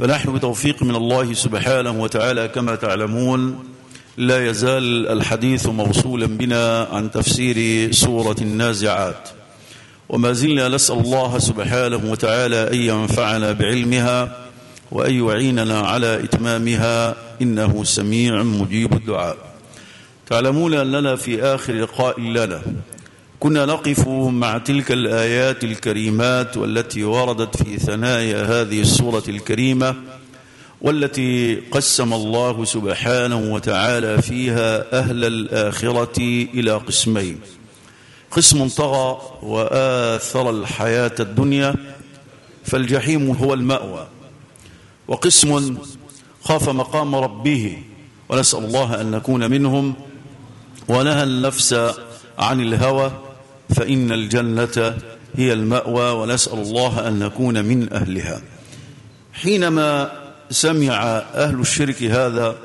فنحن بتوفيق من الله سبحانه وتعالى كما تعلمون لا يزال الحديث موصولا بنا عن تفسير سورة النازعات. وما زلنا نسأل الله سبحانه وتعالى أن ينفعنا بعلمها وأن يعيننا على إتمامها إنه سميع مجيب الدعاء. تعلمون أننا في آخر لقاء لنا. كنا نقف مع تلك الآيات الكريمات والتي وردت في ثنايا هذه السورة الكريمة والتي قسم الله سبحانه وتعالى فيها أهل الآخرة إلى قسمين. قسم طغى وآثر الحياة الدنيا فالجحيم هو المأوى. وقسم خاف مقام ربه ونسأل الله أن نكون منهم ونهى النفس عن الهوى فإن الجنة هي المأوى ونسأل الله أن نكون من أهلها. حينما سمع أهل الشرك هذا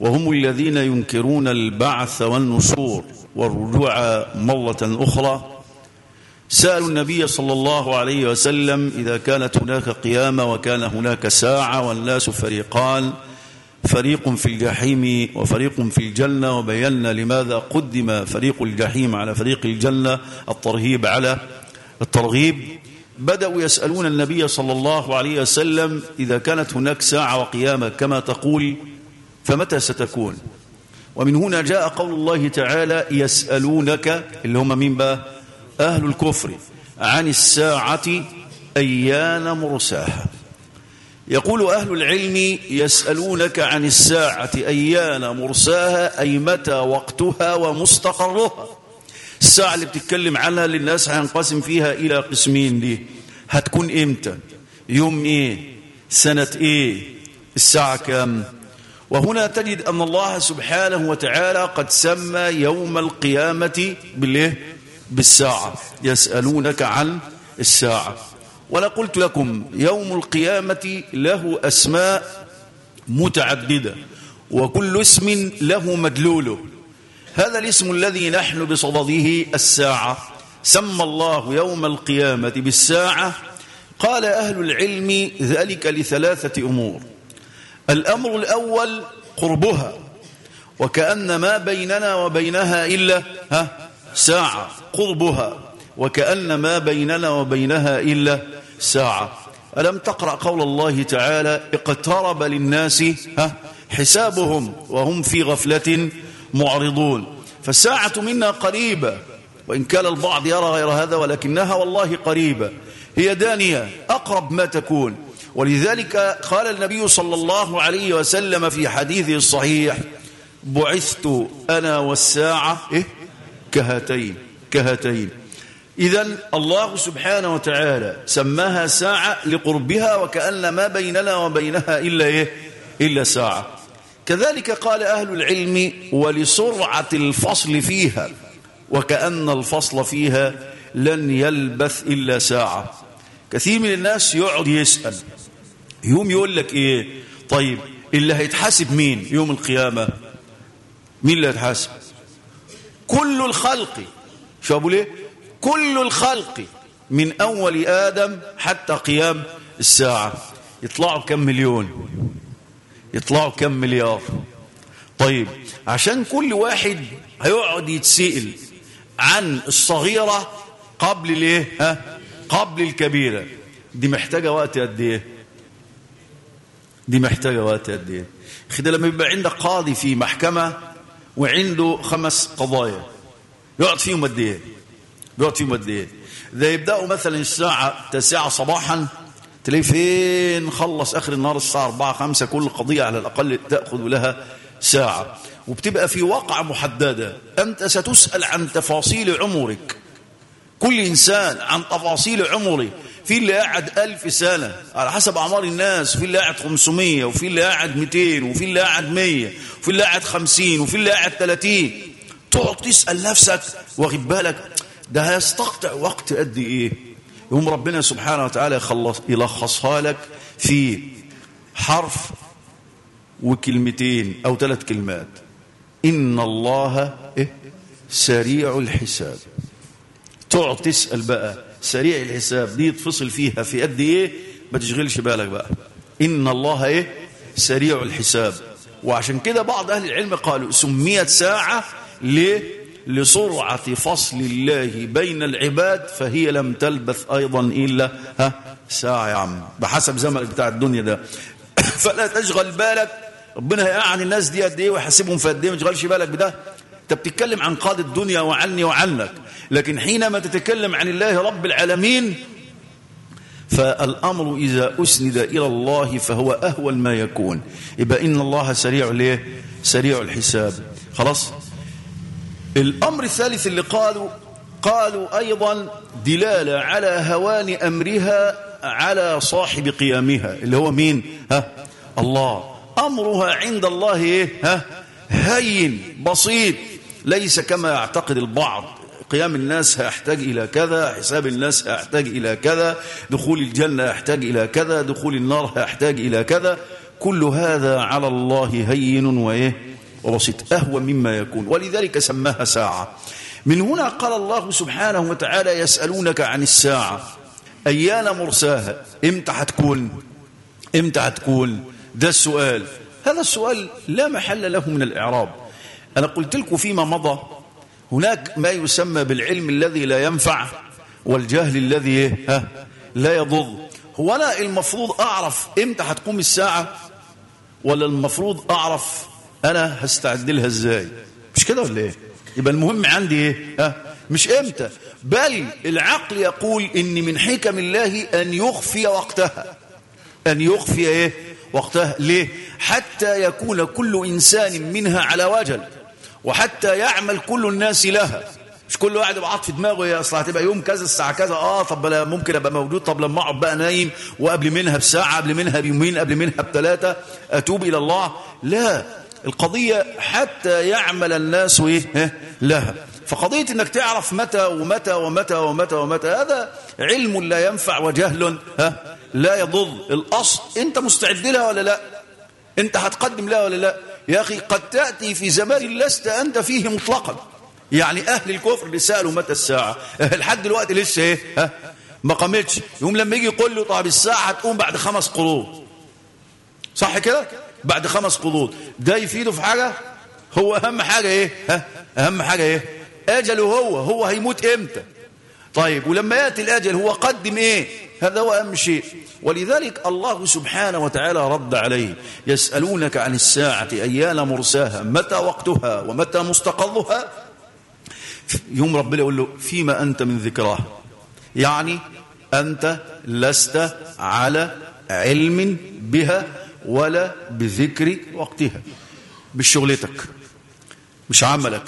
وهم الذين ينكرون البعث والنشور والرجوع مرة أخرى سألوا النبي صلى الله عليه وسلم إذا كانت هناك قيامة وكان هناك ساعة والناس فريقان فريق في الجحيم وفريق في الجنة وبينا لماذا قدم فريق الجحيم على فريق الجنة؟ الترهيب على الترغيب. بدأوا يسألون النبي صلى الله عليه وسلم إذا كانت هناك ساعة وقيامة كما تقول فمتى ستكون؟ ومن هنا جاء قول الله تعالى يسألونك اللي هم من بقى؟ أهل الكفر عن الساعة أيان مرساها. يقول أهل العلم يسألونك عن الساعة أيان مرساها أي متى وقتها ومستقرها. الساعة اللي بتتكلم عنها للناس هينقسم فيها إلى قسمين دي. هتكون إمتى؟ يوم إيه؟ سنة إيه؟ الساعة كام؟ وهنا تجد أن الله سبحانه وتعالى قد سمى يوم القيامة بالساعة. يسألونك عن الساعة. ولا قلت لكم يوم القيامة له أسماء متعددة وكل اسم له مدلوله. هذا الاسم الذي نحن بصدده الساعة. سمى الله يوم القيامة بالساعة. قال أهل العلم ذلك لثلاثة أمور. الأمر الأول قربها وكأن ما بيننا وبينها إلا ها ساعة قربها وكأن ما بيننا وبينها إلا ساعة. ألم تقرأ قول الله تعالى اقترب للناس حسابهم وهم في غفلة معرضون. فالساعة منا قريبة. وإن كان البعض يرى غير هذا ولكنها والله قريبة. هي دانية أقرب ما تكون. ولذلك قال النبي صلى الله عليه وسلم في حديثه الصحيح بعثت أنا والساعة إيه؟ كهاتين كهاتين. إذا الله سبحانه وتعالى سماها ساعة لقربها وكأن ما بيننا وبينها إلا إيه؟ إلا ساعة. كذلك قال أهل العلم ولسرعة الفصل فيها وكأن الفصل فيها لن يلبث إلا ساعة. كثير من الناس يقعد يسأل. يوم يقول لك إيه؟ طيب اللي هيتحاسب مين يوم القيامة؟ مين اللي هيتحاسب؟ كل الخلق. شو أقول إيه كل الخلق من أول آدم حتى قيام الساعة. يطلعوا كم مليون؟ يطلعوا كم مليار؟ طيب عشان كل واحد هيقعد يتسئل عن الصغيرة قبل الإيه؟ ها؟ قبل الكبيرة. دي محتاجة وقت قد إيه؟ دي محتاجة وقت قد إيه؟ خد لما يبقى عندك قاضي في محكمة وعنده خمس قضايا يقعد فيهم قد إيه؟ يقعد فيهم قد إيه. ده يبدأوا مثلا الساعة 9 صباحا تلاقيه فين خلص آخر النهار الساعة 4 5 كل قضية على الأقل تأخذ لها ساعة. وبتبقى في واقعة محددة. أنت ستسأل عن تفاصيل عمرك. كل إنسان عن تفاصيل عمره. في اللي قاعد ألف سنة. على حسب أعمار الناس. وفي اللي قاعد 500 وفي اللي قاعد 200 وفي اللي قاعد 100 وفي اللي قاعد 50 وفي اللي قاعد 30 تقعد تسأل نفسك واخد بالك؟ ده هيستقطع وقت قد إيه؟ يوم ربنا سبحانه وتعالى يخلص يلخصها لك في حرف وكلمتين أو ثلاث كلمات. إن الله إيه؟ سريع الحساب. تقعد تسأل بقى سريع الحساب دي تفصل فيها في قد إيه؟ ما تشغلش بالك بقى. إن الله إيه؟ سريع الحساب. وعشان كده بعض أهل العلم قالوا سميت ساعة ليه لسرعة فصل الله بين العباد فهي لم تلبث أيضا إلا ها ساعة يا عم. بحسب زمن بتاع الدنيا ده. فلا تشغل بالك. ربنا هيقعن الناس دي قد إيه ويحاسبهم في قد إيه. ما تشغلش بالك بده. أنت بتتكلم عن قاد الدنيا وعني وعنك. لكن حينما تتكلم عن الله رب العالمين فالأمر إذا أسند إلى الله فهو أهون ما يكون. يبقى إن الله سريع ليه؟ سريع الحساب. خلاص؟ الأمر الثالث اللي قالوا قالوا أيضا دلالة على هوان أمرها على صاحب قيامها اللي هو مين؟ ها؟ الله. أمرها عند الله إيه؟ ها؟ هين بسيط. ليس كما يعتقد البعض. قيام الناس هيحتاج إلى كذا حساب الناس هيحتاج إلى كذا دخول الجنة يحتاج إلى كذا دخول النار هيحتاج إلى كذا. كل هذا على الله هين وإيه؟ وبسيط أهوى مما يكون. ولذلك سماها ساعة. من هنا قال الله سبحانه وتعالى يسألونك عن الساعة. أيان مرساها؟ إمتى هتكون إمتى هتكون ده السؤال. هذا السؤال لا محل له من الإعراب. أنا قلت لكم فيما مضى. هناك ما يسمى بالعلم الذي لا ينفع والجهل الذي لا يضر. هو أنا المفروض أعرف إمتى هتقوم الساعة ولا المفروض أعرف أنا هستعد لها إزاي؟ مش كده ولا إيه؟ يبقى المهم عندي إيه؟ ها؟ مش إمتى؟ بل العقل يقول إن من حكم الله أن يخفي وقتها. أن يخفي إيه؟ وقتها. ليه؟ حتى يكون كل إنسان منها على وجل وحتى يعمل كل الناس لها. مش كل واحد يبقى في دماغه يا أصل هتبقى يوم كذا الساعة كذا. آه طب ممكن أبقى موجود. طب لما أقعد بقى نايم وقبل منها بساعة قبل منها بيومين قبل منها بثلاثه أتوب إلى الله؟ لا. القضية حتى يعمل الناس إيه؟ لها. فقضية إنك تعرف متى ومتى ومتى ومتى ومتى هذا علم لا ينفع وجهل ها؟ لا يضر. الأصل أنت مستعد لها ولا لا؟ أنت هتقدم لها ولا لا؟ يا أخي قد تأتي في زمان لست أنت فيه مطلقا. يعني أهل الكفر اللي سالوا متى الساعة؟ لحد دلوقتي لسه إيه؟ ها؟ ما قامتش. يوم لما يجي يقول له طب الساعة هتقوم بعد خمس قرون. صح كده؟ بعد خمس قرون ده يفيده في حاجة؟ هو أهم حاجة إيه؟ ها؟ أهم حاجة إيه؟ آجله هو. هو هيموت إمتى؟ طيب ولما يأتي الآجل هو قدم إيه؟ هذا هو أهم شيء. ولذلك الله سبحانه وتعالى رد عليه. يسألونك عن الساعة أيان مرساها؟ متى وقتها ومتى مستقرها؟ يوم ربنا يقول له فيما أنت من ذكراه. يعني أنت لست على علم بها ولا بذكر وقتها. مش شغلتك مش عملك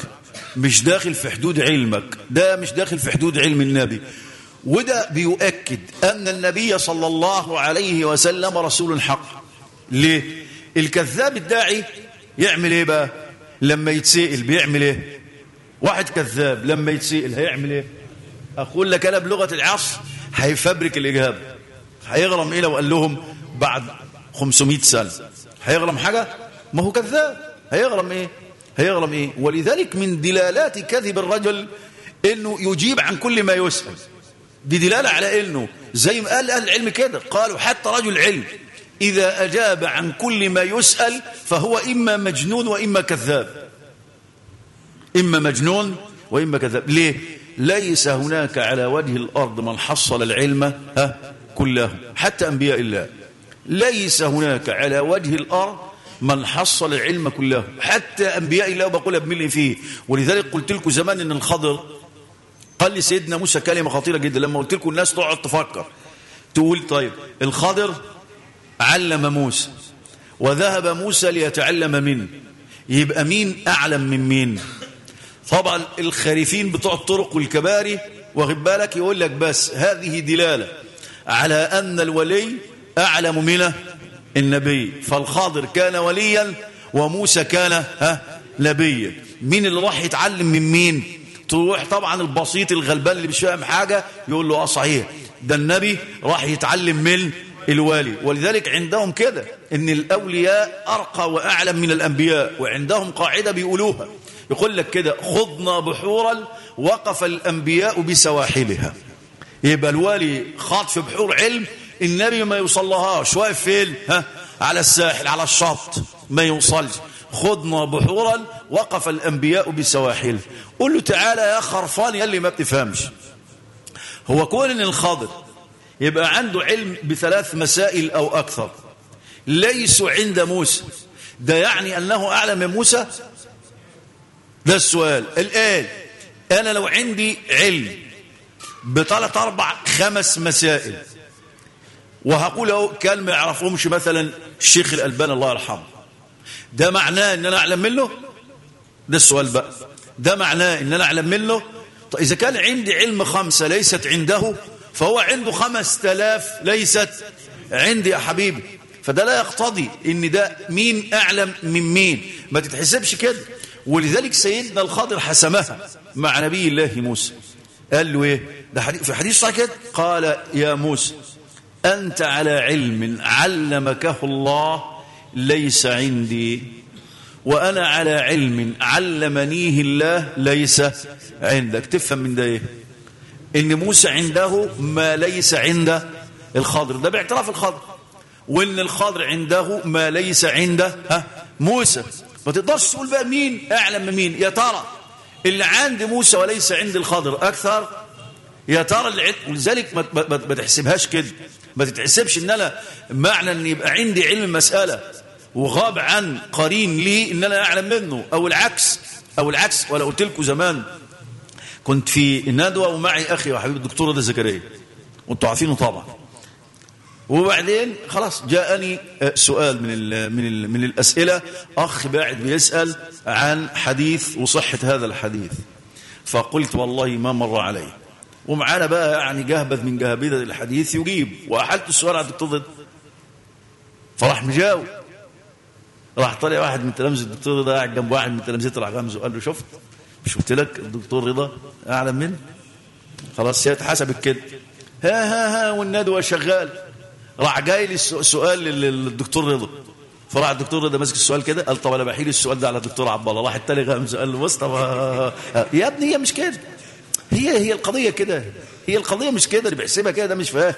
مش داخل في حدود علمك. ده مش داخل في حدود علم النبي. وده بيؤكد أن النبي صلى الله عليه وسلم رسول حق ليه؟ الكذاب الداعي يعمل إيه بقى؟ لما يتسئل بيعمل إيه؟ واحد كذاب لما يتسئل هيعمل إيه؟ أقول لك أنا بلغة العصر هيفبرك الإجابة. هيغرم إيه لو قال لهم بعد 500 سنه هيغرم حاجة؟ ما هو كذاب. هيغرم إيه؟ هيغرم إيه؟ ولذلك من دلالات كذب الرجل إنه يجيب عن كل ما يسأل. دي دلالة على إنه زي ما قال أهل العلم كده. قالوا حتى رجل علم إذا أجاب عن كل ما يسأل فهو إما مجنون وإما كذاب. إما مجنون وإما كذاب. ليه؟ ليس هناك على وجه الأرض من حصل العلم ها كله حتى أنبياء الله. ليس هناك على وجه الأرض من حصل العلم كله. حتى أنبياء الله بقول بملء فيه ولذلك قلت لكم زمان إن الخضر قال لي سيدنا موسى كلمة خطيرة جدا. لما قلت لكم الناس تقعد تفكر تقول طيب الخضر علم موسى وذهب موسى ليتعلم منه يبقى مين أعلم من مين؟ طبعا الخارفين بتوع الطرق والكباري واخد بالك؟ يقول لك بس هذه دلالة على أن الولي أعلم من النبي. فالخاضر كان وليا وموسى كان نبيا. مين اللي راح يتعلم من مين؟ تروح طبعا البسيط الغلبان اللي مش فاهم حاجة يقول له آه صحيح. ده النبي راح يتعلم من الوالي ولذلك عندهم كده إن الأولياء أرقى وأعلم من الأنبياء وعندهم قاعدة بيقولوها. يقول لك كده خضنا بحورا وقف الأنبياء بسواحلها. يبقى الوالي خاض في بحور علم النبي ما يوصلهاش واقف فين؟ ها؟ على الساحل على الشط. ما يوصلش. خضنا بحورا وقف الأنبياء بسواحل. قل له تعالى يا خرفان يلي ما بتفهمش. هو كون ان الخاضر يبقى عنده علم بثلاث مسائل أو أكثر. ليسوا عند موسى. ده يعني أنه أعلم من موسى؟ ده السؤال. الآن أنا لو عندي علم بثلاث أربع خمس مسائل وهقول كلمه يعرفهمش مثلا الشيخ الألباني الله يرحمه. ده معناه إن أنا أعلم منه؟ ده السؤال بقى. ده معناه إن أنا أعلم منه؟ طيب إذا كان عندي علم خمسة ليست عنده فهو عنده خمس تلاف ليست عندي يا حبيبي. فده لا يقتضي إن ده مين أعلم من مين. ما تتحسبش كده. ولذلك سيدنا الخضر حسمها مع نبي الله موسى. قال له إيه؟ ده في حديث صحيح كده؟ قال يا موسى أنت على علم علمكه الله ليس عندي وأنا على علم علمنيه الله ليس عندك. تفهم من ده إيه؟ إن موسى عنده ما ليس عند الخضر. ده باعتراف الخضر. وإن الخضر عنده ما ليس عند ها موسى. ما تقدرش تقول بقى مين أعلم من مين. يا ترى اللي عند موسى وليس عند الخضر أكثر؟ يا ترى ولذلك ما تحسبهاش كده. ما تتحسبش إن أنا معنى ان يبقى عندي علم مسألة وغاب عن قرين لي إن أنا أعلم منه أو العكس أو العكس ولا قلت لكم زمان كنت في ندوة ومعي أخي وحبيب الدكتور رضا زكريا وانتوا عارفينه طبعا. وبعدين خلاص جاءني سؤال من ال من ال من الأسئلة أخ باعد بيسأل عن حديث وصحة هذا الحديث. فقلت والله ما مر علي. ومعانا بقى يعني جهبذ من جهابذة الحديث يجيب. وأحلت السؤال على الدكتور رضا فراح مجاوب. راح طلع واحد من تلامذة الدكتور رضا قاعد جنب واحد من تلامذته راح غمزه قال له شفت؟ مش قلت لك الدكتور رضا؟ أعلم منه. خلاص هي اتحسبت كده. ها ها ها والندوة شغال. راح جاي لي السؤال للدكتور رضا. فراح الدكتور رضا ماسك السؤال كده قال طب أنا بحيل السؤال ده على الدكتور عبد الله. راح التاني غمزه قال له بص طب يا ابني هي مش كده. هي هي القضية كده هي القضية مش كده اللي بيحسبها كده ده مش فاهم.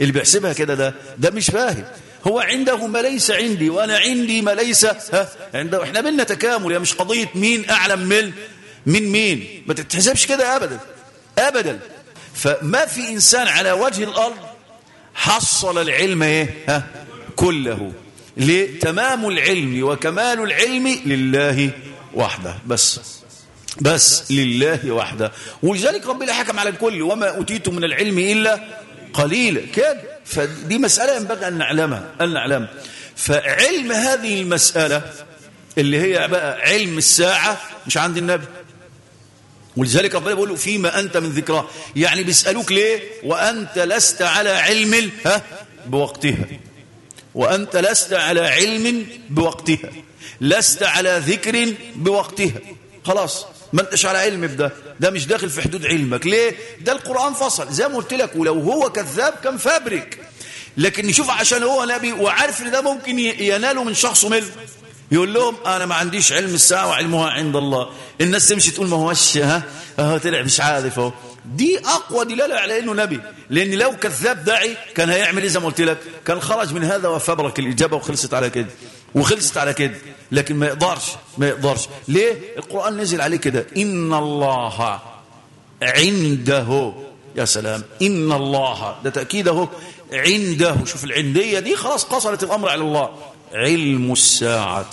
اللي بيحسبها كده ده ده مش فاهم. هو عنده ما ليس عندي وأنا عندي ما ليس ها عنده إحنا بينا تكامل يا مش قضية مين أعلم من من مين. ما تتحسبش كده ابدا ابدا. فما في إنسان على وجه الأرض حصل العلم إيه؟ ها كله. ليه تمام العلم وكمال العلم لله وحده بس. بس لله وحده. ولذلك ربنا حكم على الكل وما أوتيتم من العلم إلا قليلا كده فدي مسألة ينبغي أن نعلمها أن نعلمها فعلم هذه المسألة اللي هي بقى علم الساعة مش عند النبي. ولذلك ربنا بيقول له فيما أنت من ذكراه يعني بيسألوك ليه؟ وأنت لست على علم ها؟ بوقتها. وأنت لست على علم بوقتها. لست على ذكر بوقتها. خلاص. ما انتش على علم بده ده. مش داخل في حدود علمك. ليه؟ ده القرآن فصل. زي ما قلت لك ولو هو كذاب كان فابرك. لكن نشوف عشان هو نبي وعارف إن ده ممكن يناله من شخص منه يقول لهم أنا ما عنديش علم الساعة وعلمها عند الله. الناس تمشي تقول ما هوش ها؟ أهو طلع مش عارف أهو. دي أقوى دلالة على إنه نبي. لأن لو كذاب داعي كان هيعمل إيه زي ما قلت لك؟ كان خرج من هذا وفبرك الإجابة وخلصت على كده. وخلصت على كده. لكن ما يقدرش ما يقدرش. ليه؟ القرآن نزل عليه كده. إن الله عنده يا سلام إن الله ده تأكيد أهو. عنده شوف العندية دي خلاص قصرت الأمر على الله. علم الساعة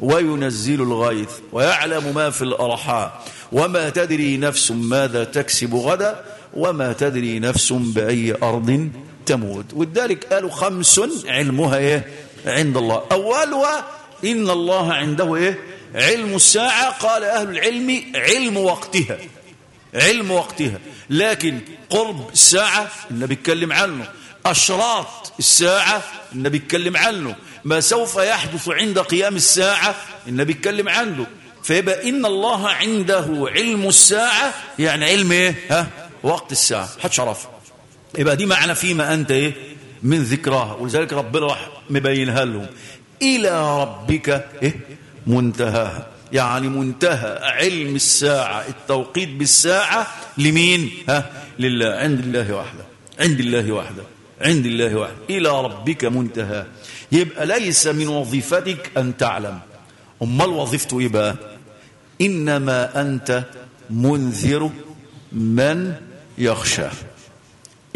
وينزل الغيث ويعلم ما في الأرحام. وما تدري نفس ماذا تكسب غدا وما تدري نفس بأي أرض تموت. ولذلك قالوا خمس علمها إيه؟ عند الله. أولها إن الله عنده إيه؟ علم الساعة. قال أهل العلم علم وقتها. علم وقتها. لكن قرب الساعة النبي اتكلم عنه. أشراط الساعة النبي اتكلم عنه. ما سوف يحدث عند قيام الساعة النبي اتكلم عنه. فيبقى إن الله عنده علم الساعة. يعني علم إيه؟ ها؟ وقت الساعة. محدش عرفه. يبقى دي معنى فيما أنت إيه؟ من ذكراها ولذلك ربنا راح مبينها لهم إلى ربك إيه؟ منتهاها يعني منتهى علم الساعة التوقيت بالساعة لمين؟ ها؟ لله. عند الله وحده. عند الله وحده. عند الله وحده. إلى ربك منتهى. يبقى ليس من وظيفتك أن تعلم. أمال وظيفته إيه بقى؟ إنما أنت منذر من يخشى.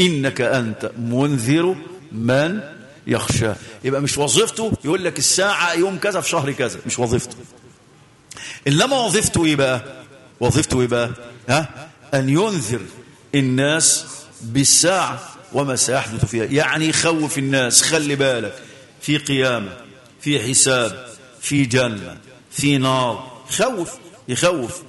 إنك أنت منذر من يخشى. يبقى مش وظيفته يقول لك الساعة يوم كذا في شهر كذا مش وظيفته. إنما وظيفته إيه بقى؟ وظيفته إيه بقى؟ ها؟ أن ينذر الناس بالساعة وما سيحدث فيها. يعني يخوف الناس خلي بالك. في قيامة في حساب في جنة في نار. يخوف يخوف.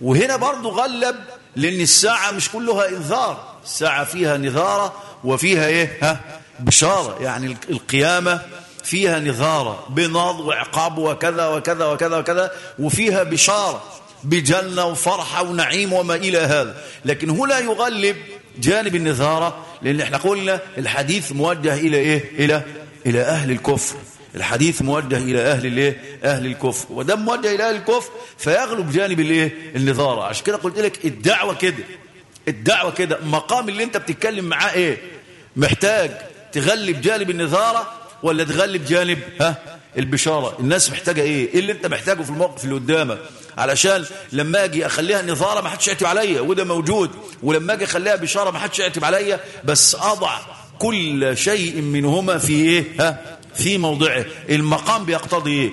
وهنا برضه غلب لأن الساعة مش كلها إنذار. الساعة فيها نذارة وفيها إيه؟ ها؟ بشارة يعني القيامة فيها نذاره بنض وعقاب وكذا وكذا وكذا وكذا وفيها بشارة بجنة وفرحة ونعيم وما إلى هذا. لكن هنا يغلب جانب النذاره لأن إحنا قلنا الحديث موجه إلى إيه؟ إلى إلى أهل الكفر. الحديث موجه إلى أهل الإيه؟ أهل الكفر. وده موجه إلى أهل الكفر فيغلب جانب الإيه؟ النظارة. عشان كده قلت لك الدعوة كده الدعوة كده مقام اللي أنت بتتكلم معاه إيه؟ محتاج تغلب جانب النظارة ولا تغلب جانب ها البشارة؟ الناس محتاجة إيه؟ إيه اللي أنت محتاجه في الموقف اللي قدامك؟ علشان لما أجي أخليها نظاره ما حدش يعتب عليا وده موجود. ولما أجي أخليها بشارة ما حدش يعتب عليا بس أضع كل شيء منهما في إيه؟ ها في موضعه. المقام بيقتضي إيه؟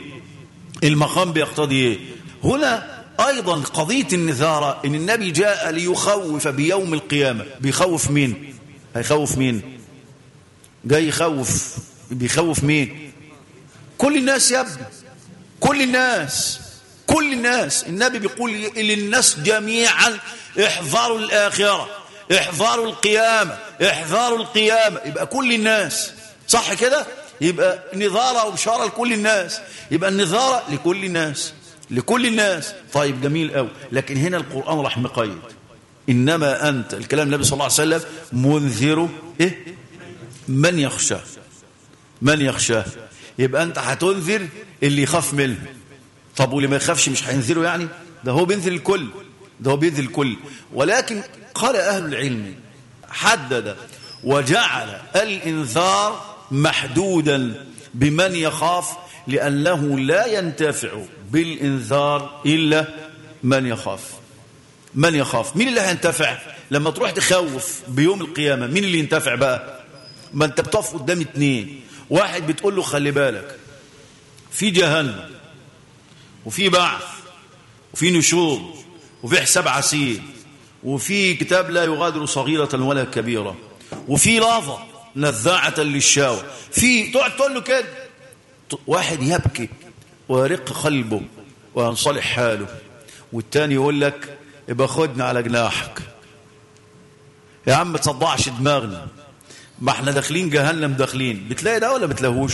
المقام بيقتضي إيه؟ هنا أيضا قضية النذاره إن النبي جاء ليخوف بيوم القيامة. بيخوف مين؟ هيخوف مين؟ جاي يخوف. بيخوف مين؟ كل الناس يا ابني. كل الناس. كل الناس. النبي بيقول للناس جميعا احذروا الآخرة. احذروا القيامة. احذروا القيامة. يبقى كل الناس. صح كده؟ يبقى نظارة وبشارة لكل الناس. يبقى النظارة لكل الناس. لكل الناس. طيب جميل قوي لكن هنا القرآن راح مقيد. إنما أنت الكلام النبي صلى الله عليه وسلم منذر إيه؟ من يخشى؟ من يخشى؟ يبقى أنت هتنذر اللي يخاف منه. طب واللي ما يخافش مش هينذره يعني؟ ده هو بينذر الكل. ده هو بينذر الكل. ولكن قال أهل العلم حدد وجعل الإنذار محدودا بمن يخاف لأنه لا ينتفع بالإنذار إلا من يخاف. من يخاف؟ مين اللي هينتفع؟ لما تروح تخوف بيوم القيامة مين اللي ينتفع بقى؟ ما انت بتقف قدام اتنين. واحد بتقول له خلي بالك. في جهنم وفي بعث وفي نشور وفي حساب عسير وفي كتاب لا يغادر صغيرة ولا كبيرة وفي لافظ نذاعة للشاوى في تقعد تقول له كده. واحد يبكي ويرق قلبه وينصلح حاله. والتاني يقول لك يبقى خدنا على جناحك. يا عم ما تصدعش دماغنا. ما إحنا داخلين جهنم داخلين. بتلاقي ده ولا بتلاقوش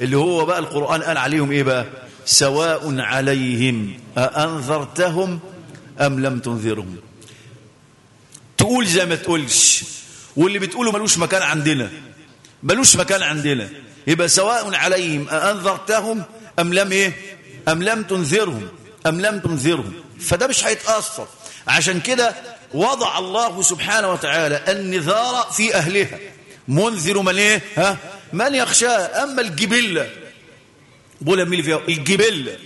اللي هو بقى القرآن قال عليهم إيه بقى؟ سواء عليهم أأنذرتهم أم لم تنذرهم؟ تقول زي ما تقولش. واللي بتقوله ملوش مكان عندنا. ملوش مكان عندنا. يبقى سواء عليهم أأنذرتهم أم لم إيه؟ أم لم تنذرهم. أم لم تنذرهم. فده مش هيتأثر. عشان كده وضع الله سبحانه وتعالى النذار في أهلها. منذر من إيه؟ ها؟ من يخشاه أما الجبلة بقول مين فيها الجبلة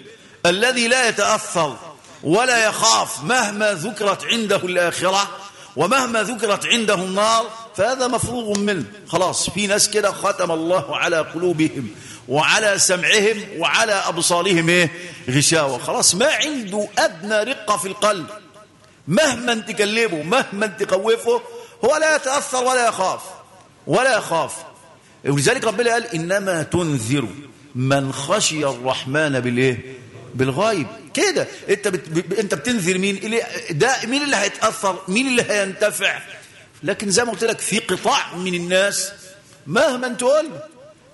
الذي لا يتأثر ولا يخاف مهما ذكرت عنده الآخرة ومهما ذكرت عنده النار فهذا مفروغ منه. خلاص في ناس كده ختم الله على قلوبهم وعلى سمعهم وعلى أبصارهم إيه؟ غشاوة. خلاص ما عنده أدنى رقة في القلب. مهما تكلمه مهما تقوفه هو لا يتأثر ولا يخاف. ولا يخاف. ولذلك ربنا قال إنما تنذر من خشي الرحمن بالإيه؟ بالغيب. كده. أنت بت... أنت بتنذر مين؟ ده مين اللي هيتأثر؟ مين اللي هينتفع؟ لكن زي ما قلت لك في قطاع من الناس مهما تقول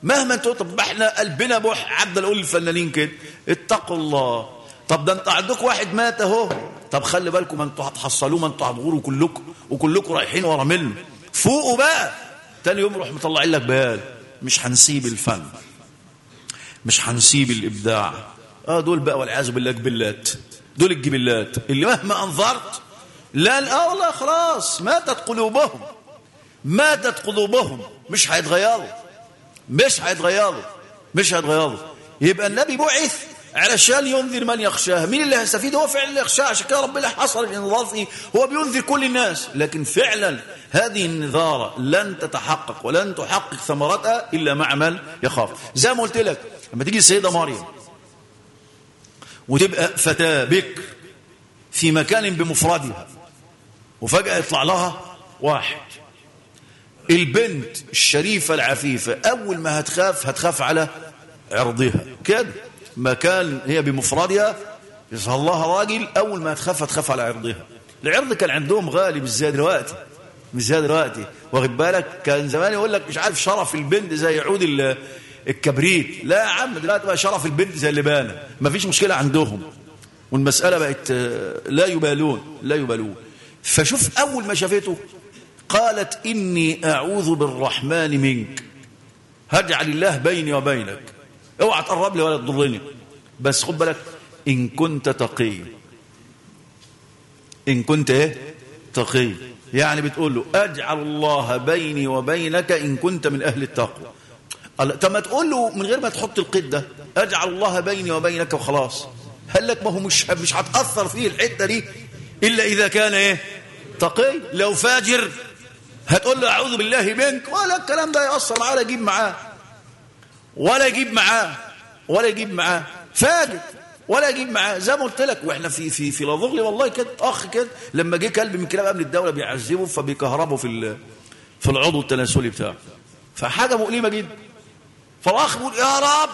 مهما تقول طب إحنا قلبنا بوح. عبد أقول للفنانين كده اتقوا الله. طب ده أنت عندك واحد مات أهو. طب خلي بالكم أنتوا هتحصلوه ما أنتوا هتغوروا كلكم وكلكم رايحين ورا منه. فوقوا بقى. تاني يوم روح مطلعين لك بيان مش هنسيب الفن مش هنسيب الإبداع. آه دول بقى والعياذ بالله جبلات دول الجبلات. اللي مهما أنظرت لا آه والله خلاص ماتت قلوبهم ماتت قلوبهم مش هيتغيروا مش هيتغيروا مش هيتغيروا. يبقى النبي بعث علشان ينذر من يخشاه. مين اللي هيستفيد هو فعلا اللي يخشاه. عشان كده ربنا حصل الانذار فيه هو بينذر كل الناس. لكن فعلا هذه النذارة لن تتحقق ولن تحقق ثمرتها إلا مع من يخاف. زي ما قلت لك لما تيجي السيدة مريم وتبقى فتاة بكر في مكان بمفردها وفجأة يطلع لها واحد. البنت الشريفة العفيفة أول ما هتخاف هتخاف على عرضها. كده. مكان هي بمفردها يظهر لها راجل أول ما هتخاف هتخاف على عرضها. العرض كان عندهم غالي مش زي دلوقتي مش زي دلوقتي. واخد بالك؟ كان زمان يقول لك مش عارف شرف البنت زي عود الكبريت. لا يا عم دلوقتي بقى شرف البنت زي اللبانه مفيش مشكلة عندهم. والمسألة بقت لا يبالون لا يبالون. فشوف أول ما شافته قالت إني أعوذ بالرحمن منك. هجعل الله بيني وبينك. اوعى تقرب لي ولا تضرني. بس خد بالك إن كنت تقي. إن كنت إيه؟ تقي. يعني بتقول له أجعل الله بيني وبينك إن كنت من أهل التقوى. طب ما تقول له من غير ما تحط القيد ده أجعل الله بيني وبينك وخلاص. هل لك ما هو مش مش هتأثر فيه الحتة دي إلا إذا كان إيه؟ تقي. لو فاجر هتقول له أعوذ بالله منك. ولا الكلام ده يأثر معاه يجيب معاه. ولا يجيب معاه ولا يجيب معاه. فاجر ولا يجيب معاه. زي ما قلت لك وإحنا في في في لافوغلي والله كده أخ كده لما جه كلب من كلاب أمن الدولة بيعذبه فبيكهربه في في العضو التناسلي بتاعه. فحاجة مؤلمة جدا. فالأخ بيقول يا رب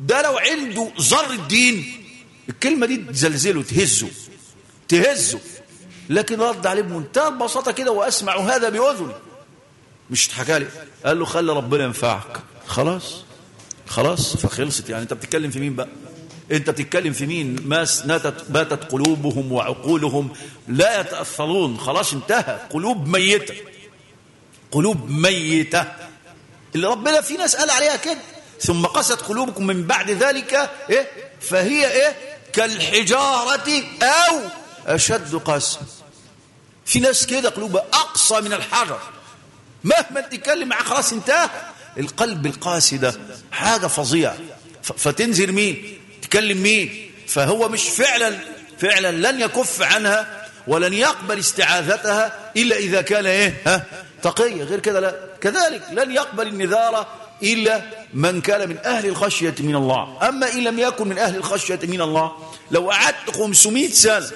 ده لو عنده ذر الدين. الكلمة دي تزلزله تهزه تهزه. لكن رد عليه بمنتهى البساطة كده وأسمع هذا بأذني. مش اتحكى لي. قال له خلي ربنا ينفعك. خلاص. خلاص فخلصت. يعني انت بتتكلم في مين بقى؟ انت بتتكلم في مين؟ ناتت باتت قلوبهم وعقولهم لا يتأثرون. خلاص انتهى. قلوب ميتة. قلوب ميتة. اللي ربنا في ناس قال عليها كده. ثم قست قلوبكم من بعد ذلك إيه؟ فهي إيه؟ كالحجارة أو أشد قسوة. في ناس كده قلوبها أقصى من الحجر. مهما تتكلم معاه خلاص انتهى. القلب القاسي ده حاجة فظيعة. فتنزل مين؟ تكلم مين؟ فهو مش فعلا فعلا لن يكف عنها ولن يقبل استعاذتها إلا إذا كان إيه؟ ها؟ تقي. غير كده لا. كذلك لن يقبل النذارة إلا من كان من أهل الخشية من الله. أما إن لم يكن من أهل الخشية من الله لو قعدت 500 سنة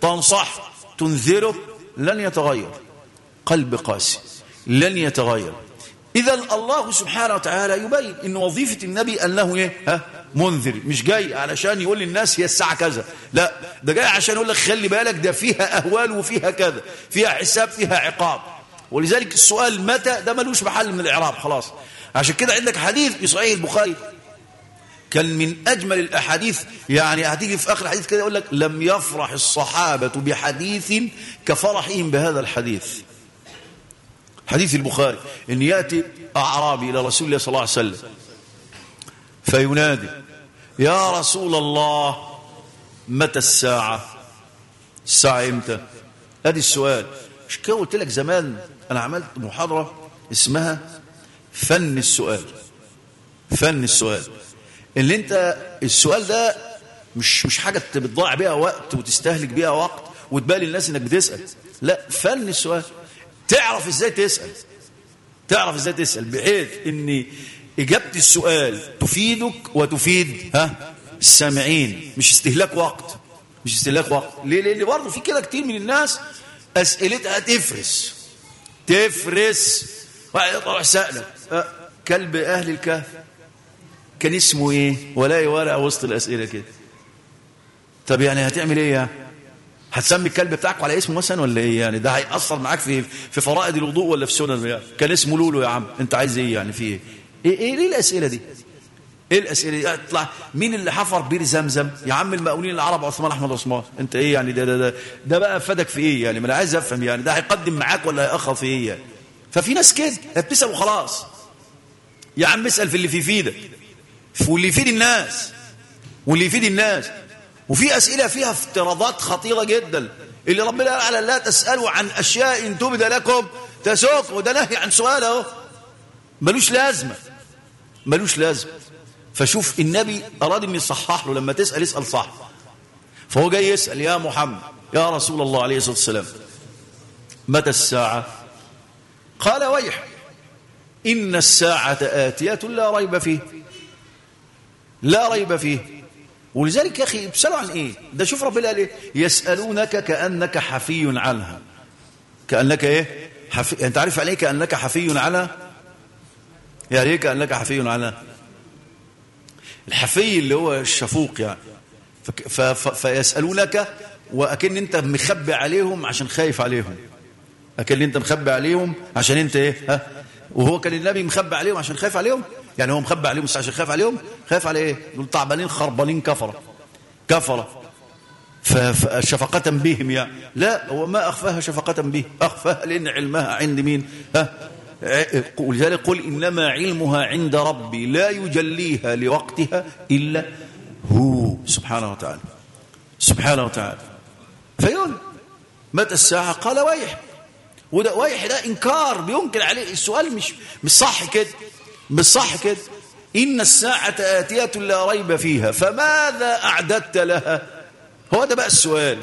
تنصح تنذره لن يتغير. قلب قاسي لن يتغير. إذا الله سبحانه وتعالى يبين إن وظيفة النبي أنه إيه؟ ها؟ منذر. مش جاي علشان يقول للناس هي الساعة كذا. لا ده جاي عشان يقول لك خلي بالك ده فيها أهوال وفيها كذا. فيها حساب فيها عقاب. ولذلك السؤال متى؟ ده ملوش محل من الإعراب خلاص. عشان كده عندك حديث في صحيح البخاري. كان من أجمل الأحاديث يعني هتيجي في آخر الحديث كده يقول لك لم يفرح الصحابة بحديث كفرحهم بهذا الحديث. حديث البخاري إن يأتي أعرابي إلى رسول الله صلى الله عليه وسلم فينادي يا رسول الله متى الساعة؟ الساعة إمتى؟ ادي السؤال. مش كده قلت لك زمان؟ أنا عملت محاضرة اسمها فن السؤال. فن السؤال. اللي أنت السؤال ده مش مش حاجة بتضيع بيها وقت وتستهلك بيها وقت وتبالي الناس إنك بتسأل. لا فن السؤال. تعرف إزاي تسأل؟ تعرف إزاي تسأل؟ بحيث إن إجابة السؤال تفيدك وتفيد ها السامعين. مش استهلاك وقت. مش استهلاك وقت. ليه؟ لأن برضه في كده كتير من الناس أسئلتها تفرس. تفرس. يطلع سألك أه كلب أهل الكهف كان اسمه إيه؟ ولا ورقه وسط الأسئلة كده. طب يعني هتعمل إيه هتسمي الكلب بتاعك على اسمه مثلا ولا إيه؟ يعني ده هيأثر معاك في في فرائض الوضوء ولا في سنن يعني كان اسمه لولو يا عم. أنت عايز إيه يعني في إيه؟ إيه, إيه الأسئلة دي؟ إيه الأسئلة دي؟ أطلع. مين اللي حفر بير زمزم؟ يا عم المقاولين العرب عثمان أحمد عثمان. أنت إيه يعني ده ده ده, ده بقى فادك في إيه يعني؟ ما أنا عايز أفهم يعني ده هيقدم معاك ولا هيأخر في إيه يعني؟ ففي ناس كده بتسأل وخلاص. يا عم اسأل في اللي في يفيدك. واللي يفيد الناس. واللي يفيد الناس. وفي أسئلة فيها افتراضات خطيرة جدا. اللي ربنا قال على لا تسألوا عن أشياء إن تبد لكم تسوق وده نهي عن سؤال أهو. ملوش لازمة. ملوش لازمة. فشوف النبي أراد أن يصحح له لما تسأل اسأل صح. فهو جاي يسأل يا محمد يا رسول الله عليه الصلاة والسلام متى الساعة؟ قال ويح إن الساعة آتية لا ريب فيه. لا ريب فيه. ولذلك يا أخي بسألوا عن إيه؟ ده شوف ربنا قال إيه يسألونك كأنك حفي عنها. كأنك إيه؟ حفي... أنت عارف عليه كأنك حفي عنها يعني إيه كأنك حفي عنها الحفي اللي هو الشفوق يعني. ف... ف... فيسألونك وأكن أنت مخبي عليهم عشان خايف عليهم. أكن أنت مخبي عليهم عشان أنت إيه؟ ها؟ وهو كان النبي مخبي عليهم عشان خايف عليهم؟ يعني هو مخبي عليهم عشان خايف عليهم؟ خايف على إيه؟ دول تعبانين خربانين كفره كفره فشفقة بهم يعني لا هو ما أخفاها شفقة به. أخفاها لأن علمها عند مين؟ ها؟ ولذلك قل إنما علمها عند ربي لا يجليها لوقتها إلا هو. سبحانه وتعالى. سبحانه وتعالى. فيقول متى الساعة؟ قال ويح. وده ويح ده إنكار بينكر عليه السؤال مش مش صح كده. مش صح كده. إن الساعة آتية لا ريب فيها. فماذا أعددت لها؟ هو ده بقى السؤال.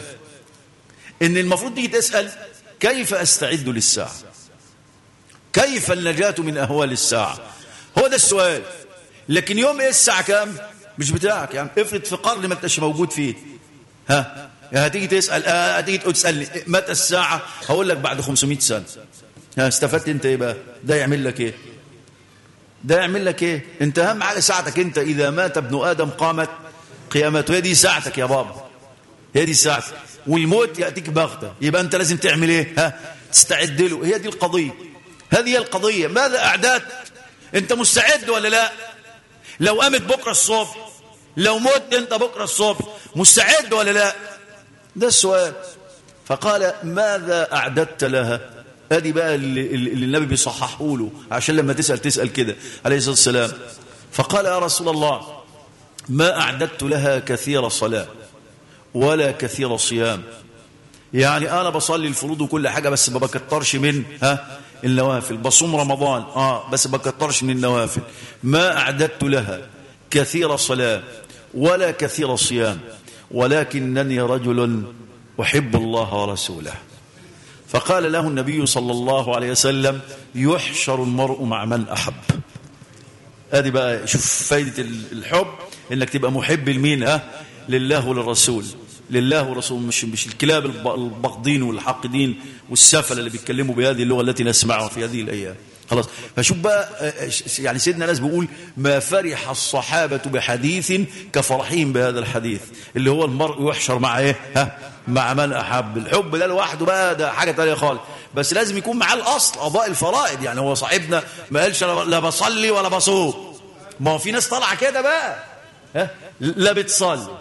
إن المفروض تيجي تسأل كيف أستعد للساعة؟ كيف النجاة من أهوال الساعة؟ هو ده السؤال. لكن يوم إيه الساعة كام؟ مش بتاعك يعني. افرض في قرن ما انتش موجود فيه. ها؟ هتيجي تسأل آه هتيجي تسألني متى الساعة؟ هقول لك بعد 500 سنة. ها استفدت انت إيه بقى؟ ده يعمل لك إيه؟ ده يعمل لك إيه؟ أنت أهم حاجة ساعتك أنت. إذا مات ابن آدم قامت قيامته. هي دي ساعتك يا بابا. هي دي ساعتك. والموت يأتيك بغتة. يبقى أنت لازم تعمل إيه؟ ها؟ تستعد له. هي دي القضية. هذه هي القضية. ماذا اعددت أنت مستعد ولا لا؟ لو قامت بكرة الصبح لو مت أنت بكرة الصبح مستعد ولا لا؟ ده السؤال. فقال ماذا أعددت لها؟ ادي بقى اللي, اللي النبي بيصححه له عشان لما تسأل تسأل كده عليه الصلاة والسلام. فقال يا رسول الله ما أعددت لها كثير صلاة ولا كثير صيام. يعني أنا بصلي الفروض وكل حاجة بس ما بكترش من ها النوافل. بصوم رمضان آه بس ما بكترش من النوافل. ما أعددت لها كثير صلاة ولا كثير صيام ولكنني رجل أحب الله ورسوله. فقال له النبي صلى الله عليه وسلم يحشر المرء مع من أحب. ادي بقى شوف فايدة الحب إنك تبقى محب لمين؟ ها؟ لله وللرسول. لله ورسول مش مش الكلاب البغضين والحاقدين والسفل اللي بيتكلموا بهذه اللغة التي نسمعها في هذه الأيام. خلاص. فشوف بقى يعني سيدنا ناس بيقول ما فرح الصحابة بحديث كفرحهم بهذا الحديث. اللي هو المرء يحشر مع إيه؟ ها؟ مع من أحب الحب ده لوحده بقى ده حاجة تانية خالص. بس لازم يكون معاه الأصل قضاء الفرائض. يعني هو صاحبنا ما قالش لا بصلي ولا بصوم. ما هو في ناس طالعة كده بقى. ها؟ لا بتصلي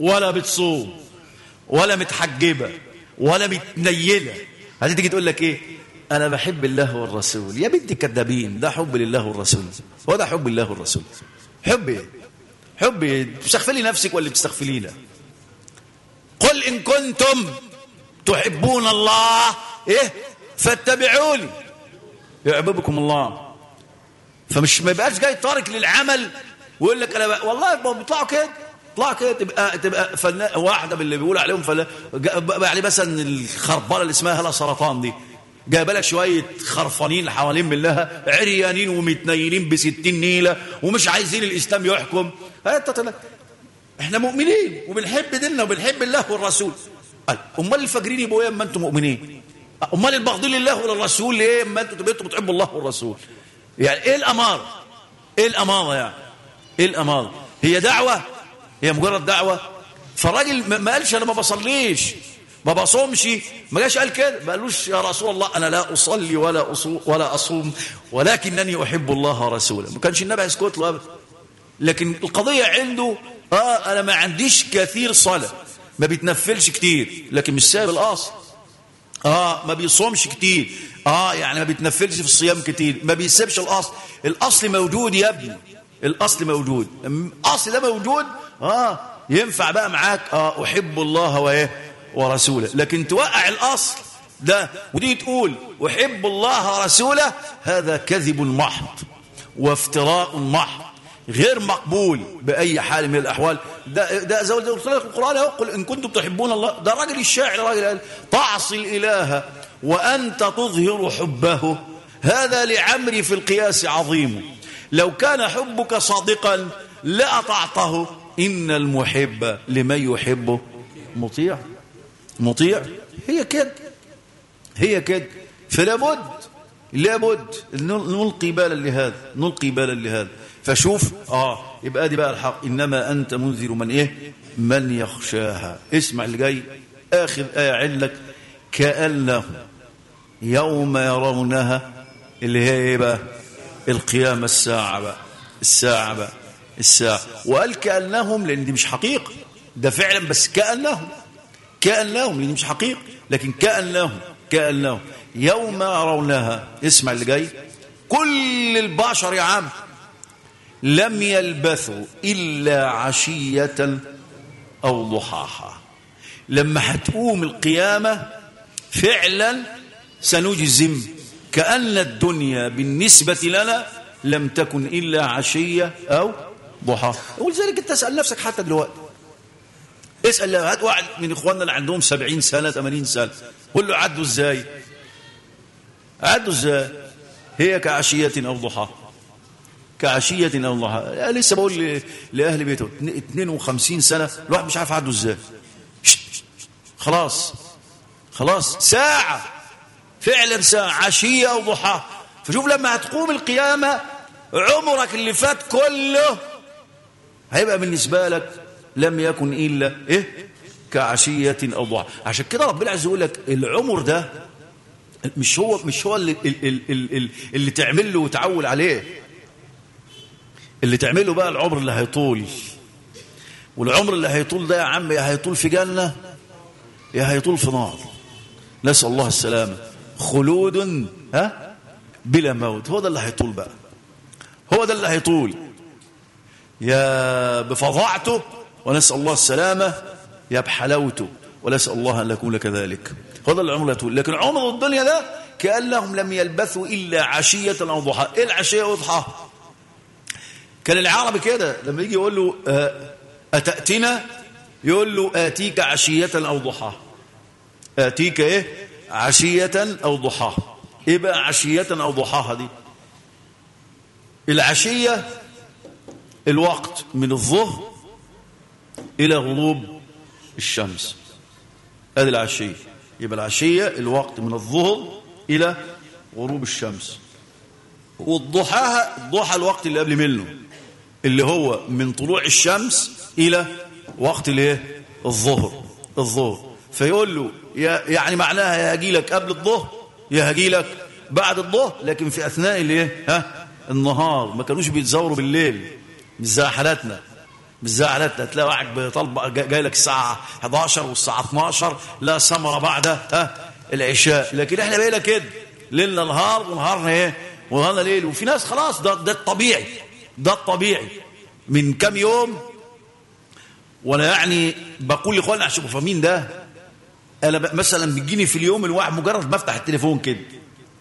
ولا بتصوم ولا متحجبة ولا متنيلة. هتيجي تقول لك إيه؟ أنا بحب الله والرسول. يا بنت كذابين ده حب لله والرسول. هو ده حب الله والرسول. حب إيه؟ حب بتستغفلي نفسك ولا بتستغفلينا قل إن كنتم تحبون الله إيه؟ فاتبعوني. يعبدكم الله. فمش ما يبقاش جاي تارك للعمل ويقول لك أنا بقى والله بيطلعوا كده. طلع كده تبقى تبقى فنان واحدة باللي بيقول عليهم فلا يعني مثلا الخربانه اللي اسمها هلا سرطان دي. جايبة لك شوية خرفانين حوالين منها عريانين ومتنينين ب 60 نيلة ومش عايزين الإسلام يحكم. إحنا مؤمنين وبنحب ديننا وبنحب الله والرسول. أمال الفاجرين يبقوا إيه إما أنتم مؤمنين؟ أمال البغضين لله وللرسول ليه إما أنتم بتحبوا الله والرسول؟ يعني إيه الأمارة؟ إيه الأمارة يعني؟ إيه الأمارة؟ هي دعوة؟ هي مجرد دعوة؟ فالراجل ما قالش أنا ما بصليش ما بصومش. ما جاش قال كده ما قالوش يا رسول الله أنا لا أصلي ولا اصوم ولا أصوم ولكنني أحب الله ورسوله. ما كانش النبي يسكت له ابدا. لكن القضية عنده آه أنا ما عنديش كثير صلاة. ما بيتنفلش كتير لكن مش سايب الاصل آه ما بيصومش كتير. آه يعني ما بيتنفلش في الصيام كتير. ما بيسيبش الاصل الاصل موجود يا ابني. الاصل موجود. الاصل ده موجود؟ آه ينفع بقى معاك. آه أحب الله وإيه؟ ورسوله. لكن توقع الاصل ده ودي تقول أحب الله ورسوله هذا كذب محض وافتراء محض. غير مقبول بأي حال من الأحوال. ده ده زي ما القرآن يقول إن كنتم تحبون الله. ده راجل الشاعر راجل قال تعصي الإله وأنت تظهر حبه. هذا لعمري في القياس عظيم. لو كان حبك صادقا لأطعته. إن المحب لمن يحبه. مطيع؟ مطيع؟ هي كده هي كده فلا بد لابد نلقي بالا لهذا. نلقي بالا لهذا. فشوف. آه. يبقى دي بقى الحق. إنما أنت منذر من إيه؟ من يخشاها. اسمع اللي جاي. آخر آية علك كانه يوم يرونها اللي هي إيه بقى؟ القيامة. الساعة بقى. الساعة بقى. الساعة. وقال كأنهم لأن دي مش حقيقة. ده فعلا بس كأنهم. كأنهم لأن دي مش حقيقة. لكن كأنهم كأنهم يوم يرونها. اسمع اللي جاي. كل البشر يا عم لم يلبثوا إلا عشية أو ضحاها. لما هتقوم القيامة فعلا سنجزم كأن الدنيا بالنسبة لنا لم تكن إلا عشية أو ضحاها. ولذلك أنت تسأل نفسك حتى دلوقتي. اسأل هات واحد من إخواننا اللي عندهم سبعين سنة ثمانين سنة قول له عدوا إزاي؟ عدوا إزاي؟ هي كعشية أو ضحاها. كعشية أو ضحاها لسه بقول لأهل بيته. 52 سنة الواحد مش عارف عدوا إزاي. خلاص. خلاص. ساعة. فعلا ساعة. عشية أو ضحاها فشوف لما هتقوم القيامة عمرك اللي فات كله هيبقى بالنسبة لك لم يكن إلا إيه؟ كعشية أو ضحى عشان كده ربنا عايز يقول لك العمر ده مش هو مش هو اللي, اللي, اللي, اللي تعمل له وتعول عليه. اللي تعمله بقى العمر اللي هيطول. والعمر اللي هيطول ده يا عم يا هيطول في جنة يا هيطول في نار. نسأل الله السلامة. خلود ها؟ بلا موت. هو ده اللي هيطول بقى. هو ده اللي هيطول. يا بفظاعته ونسأل الله السلامة يا بحلاوته ونسأل الله أن نكون كذلك. هو ده العمر اللي هيطول. لكن عمر الدنيا ده كأنهم لم يلبثوا إلا عشية أو ضحى. إيه العشية وضحى كان العربي كده لما يجي يقول له أتأتنا يقول له آتيك عشية أو ضحى. آتيك إيه؟ عشية أو ضحى. إيه بقى عشية أو ضحاها دي؟ العشية الوقت من الظهر إلى غروب الشمس. هذه العشية. يبقى العشية الوقت من الظهر إلى غروب الشمس. والضحاها الضحى الوقت اللي قبل منه. اللي هو من طلوع الشمس إلى وقت الايه الظهر الظهر. فيقول له يعني معناها يا هجي لك قبل الظهر يا هجي لك بعد الظهر لكن في أثناء الايه ها النهار. ما كانوش بيتزوروا بالليل مش زي حالاتنا. مش زي حالاتنا. تلاقي واحد بيطلب جاي لك الساعة 11 والساعة 12 لا ثمرة بعد ها العشاء. لكن إحنا بقينا كده. ليلنا نهار ونهارنا إيه؟ ونهارنا ليل. وفي ناس خلاص ده ده الطبيعي. ده الطبيعي. من كام يوم وأنا يعني بقول لإخواني عشان فاهمين ده؟ أنا مثلا بيجيني في اليوم الواحد مجرد ما افتح التليفون كده.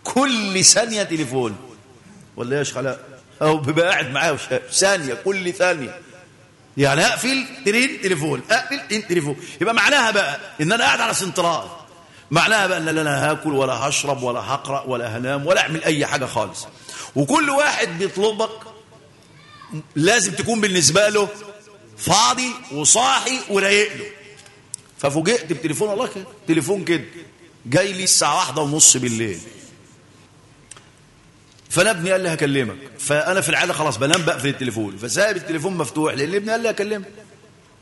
كل ثانية تليفون. ولا إيش خلاء أو بيبقى قاعد معايا ثانية كل ثانية. يعني أقفل ترين تليفون. أقفل ترين تليفون. يبقى معناها بقى إن أنا قاعد على سنترال. معناها بقى إن أنا هاكل ولا هشرب ولا هقرأ ولا هنام ولا أعمل أي حاجة خالص. وكل واحد بيطلبك لازم تكون بالنسبة له فاضي وصاحي ورايق له. ففوجئت بتليفون والله كده تليفون كده جاي لي الساعة واحدة ونص بالليل. فأنا ابني قال لي هكلمك. فأنا في العادة خلاص بنام بقفل التليفون. فسايب التليفون مفتوح لأن ابني قال لي هكلمك.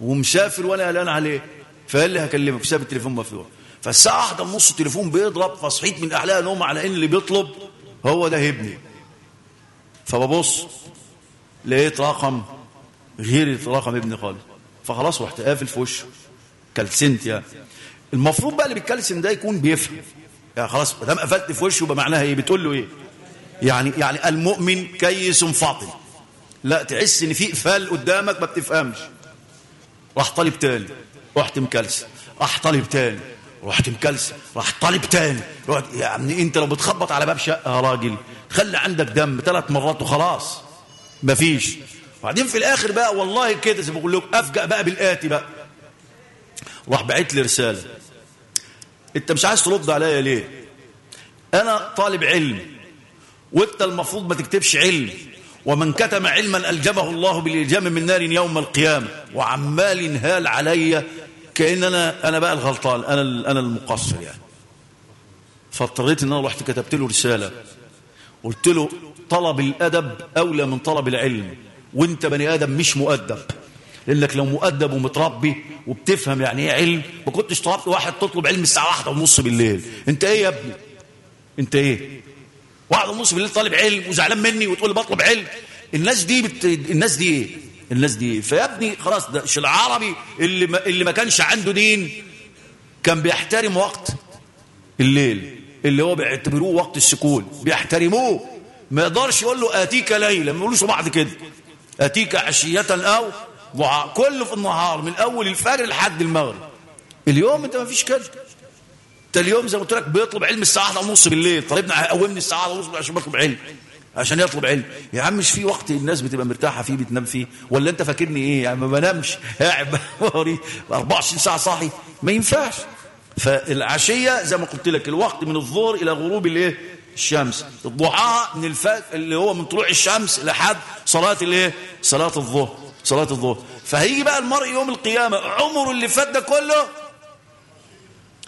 ومسافر وأنا قلقان عليه. فقال لي هكلمك. فساب التليفون مفتوح. فالساعة واحدة ونص التليفون بيضرب فصحيت من أحلى نوم على إن اللي بيطلب هو ده ابني. فببص لقيت رقم غير رقم ابني خالص فخلاص رحت قافل في وشه كلسنت يعني المفروض بقى اللي بيتكلسن ده يكون بيفهم. يعني خلاص ما دام قفلت في وشه يبقى معناها إيه؟ بتقول له إيه؟ يعني يعني المؤمن كيس فاطن. لا تحس إن في إقفال قدامك ما بتفهمش. راح طالب تاني رحت مكلسن راح طالب تاني رحت مكلسن راح طالب تاني. رحت يعني أنت لو بتخبط على باب شقة يا راجل خلي عندك دم ثلاث مرات وخلاص. مفيش. وبعدين في الآخر بقى والله كده زي ما بقول لكم أفجأ بقى بالآتي بقى. راح بعت لي رسالة. أنت مش عايز ترد عليا ليه؟ أنا طالب علم وأنت المفروض ما تكتبش علم. ومن كتم علما ألجمه الله بالإلجام من نار يوم القيامة. وعمال ينهال عليا كأن أنا أنا بقى الغلطان أنا أنا المقصر يعني. فاضطريت إن أنا رحت كتبت له رسالة. قلت له طلب الأدب أولى من طلب العلم. وانت بني آدم مش مؤدب. لأنك لو مؤدب ومتربي وبتفهم يعني إيه علم ما كنتش طلبت واحد تطلب علم الساعة واحدة ونص بالليل. أنت إيه يا ابني؟ أنت إيه؟ واحدة ونص بالليل طالب علم وزعلان مني وتقول لي بطلب علم. الناس دي بت... الناس دي إيه؟ الناس دي إيه؟ فيا ابني خلاص ده العربي اللي ما... اللي ما كانش عنده دين. كان بيحترم وقت الليل اللي هو بيعتبروه وقت السكون. بيحترموه. ما يقدرش يقول له آتيك ليلا ما يقولوش بعض كده. آتيك عشية أو ضحى. كله في النهار من اول الفجر لحد المغرب. اليوم أنت ما فيش كده. أنت اليوم زي ما قلت لك بيطلب علم الساعة 1 ونص بالليل. طالبنا قومني الساعة 1 ونص عشان بطلب علم. عشان يطلب علم. يا عم مش في وقت الناس بتبقى مرتاحة فيه بتنام فيه. ولا أنت فاكرني إيه؟ يعني ما بنامش. قاعد 24 ساعة صاحي. ما ينفعش. فالعشية زي ما قلت لك الوقت من الظهر إلى غروب الإيه؟ الشمس. الضحى من الفجر اللي هو من طلوع الشمس لحد صلاة الايه؟ صلاة الظهر. صلاة الظهر. فهيجي بقى المرء يوم القيامة عمره اللي فات ده كله